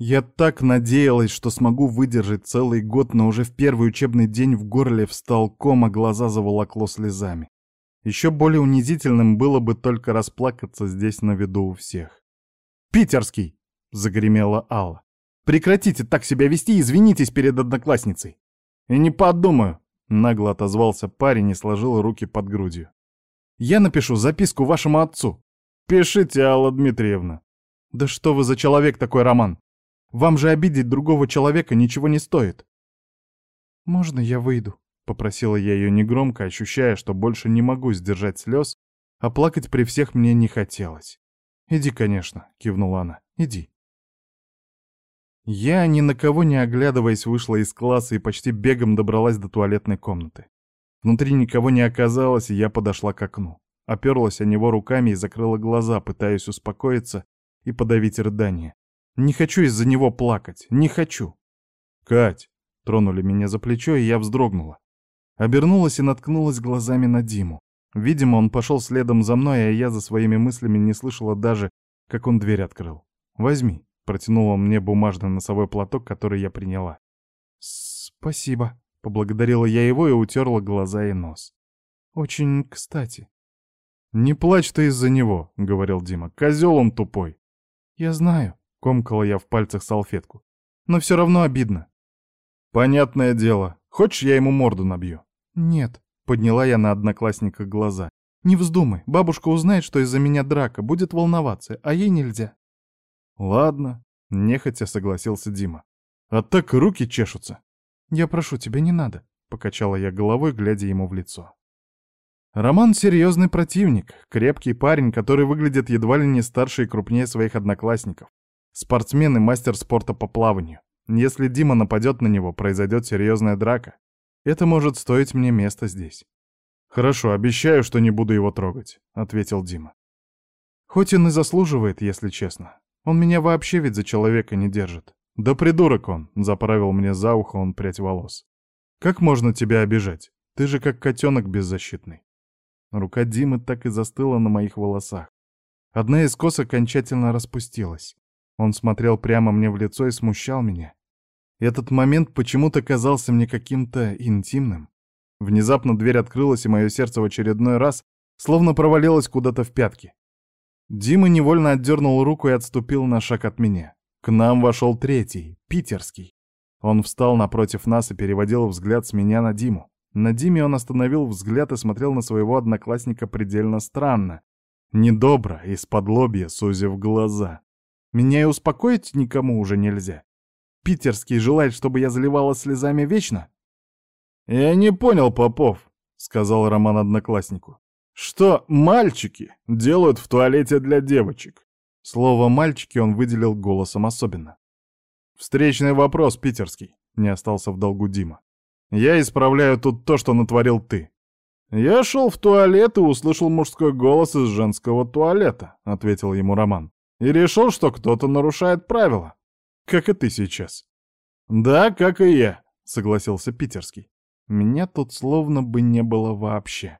Я так надеялась, что смогу выдержать целый год, но уже в первый учебный день в горле встал ком, а глаза заволокло слезами. Еще более унизительным было бы только расплакаться здесь на виду у всех. «Питерский!» — загремела Алла. «Прекратите так себя вести и извинитесь перед одноклассницей!» «И не подумаю!» — нагло отозвался парень и сложил руки под грудью. «Я напишу записку вашему отцу». «Пишите, Алла Дмитриевна». «Да что вы за человек такой, Роман? Вам же обидеть другого человека ничего не стоит». «Можно я выйду?» — попросила я ее негромко, ощущая, что больше не могу сдержать слез, а плакать при всех мне не хотелось. «Иди, конечно», — кивнула она, — «иди». Я, ни на кого не оглядываясь, вышла из класса и почти бегом добралась до туалетной комнаты. Внутри никого не оказалось, и я подошла к окну. Оперлась о него руками и закрыла глаза, пытаясь успокоиться и подавить рыдание. Не хочу из-за него плакать, не хочу. «Кать!» — тронули меня за плечо, и я вздрогнула. Обернулась и наткнулась глазами на Диму. Видимо, он пошел следом за мной, а я за своими мыслями не слышала даже, как он дверь открыл. «Возьми», — протянула мне бумажный носовой платок, который я приняла. «Спасибо», — поблагодарила я его и утерла глаза и нос. «Очень кстати». «Не плачь ты из-за него», — говорил Дима. «Козел он тупой». «Я знаю», — комкала я в пальцах салфетку. «Но все равно обидно». «Понятное дело. Хочешь, я ему морду набью?» «Нет», — подняла я на одноклассника глаза. «Не вздумай. Бабушка узнает, что из-за меня драка, будет волноваться, а ей нельзя». «Ладно», — нехотя согласился Дима. «А так руки чешутся». «Я прошу тебя, не надо», — покачала я головой, глядя ему в лицо. Роман — серьезный противник, крепкий парень, который выглядит едва ли не старше и крупнее своих одноклассников. Спортсмен и мастер спорта по плаванию. Если Дима нападет на него, произойдет серьезная драка. Это может стоить мне места здесь. «Хорошо, обещаю, что не буду его трогать», — ответил Дима. Хоть он и заслуживает, если честно. Он меня вообще ведь за человека не держит. «Да придурок он!» — заправил мне за ухо он прядь волос. «Как можно тебя обижать? Ты же как котенок беззащитный». Рука Димы так и застыла на моих волосах. Одна из кос окончательно распустилась. Он смотрел прямо мне в лицо и смущал меня. Этот момент почему-то казался мне каким-то интимным. Внезапно дверь открылась, и мое сердце в очередной раз словно провалилось куда-то в пятки. Дима невольно отдернул руку и отступил на шаг от меня. К нам вошел третий, питерский. Он встал напротив нас и переводил взгляд с меня на Диму. На Диме он остановил взгляд и смотрел на своего одноклассника предельно странно. Недобро, из-под лобья, сузив глаза. Меня и успокоить никому уже нельзя. Питерский желает, чтобы я заливала слезами вечно? «Я не понял, Попов», — сказал Роман однокласснику, «что мальчики делают в туалете для девочек. Слово «мальчики» он выделил голосом особенно. «Встречный вопрос, питерский», — не остался в долгу Дима. «Я исправляю тут то, что натворил ты». «Я шел в туалет и услышал мужской голос из женского туалета», — ответил ему Роман. «И решил, что кто-то нарушает правила. Как и ты сейчас». «Да, как и я», — согласился питерский. Меня тут словно бы не было вообще.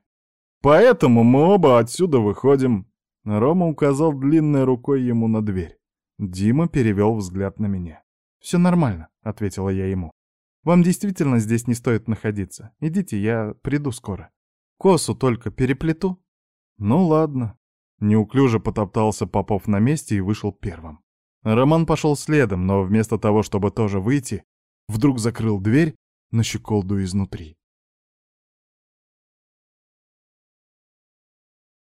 «Поэтому мы оба отсюда выходим. Рома указал длинной рукой ему на дверь. Дима перевел взгляд на меня. «Все нормально», — ответила я ему. «Вам действительно здесь не стоит находиться. Идите, я приду скоро. Косу только переплету». «Ну ладно». Неуклюже потоптался Попов на месте и вышел первым. Роман пошел следом, но вместо того, чтобы тоже выйти, вдруг закрыл дверь на щеколду изнутри.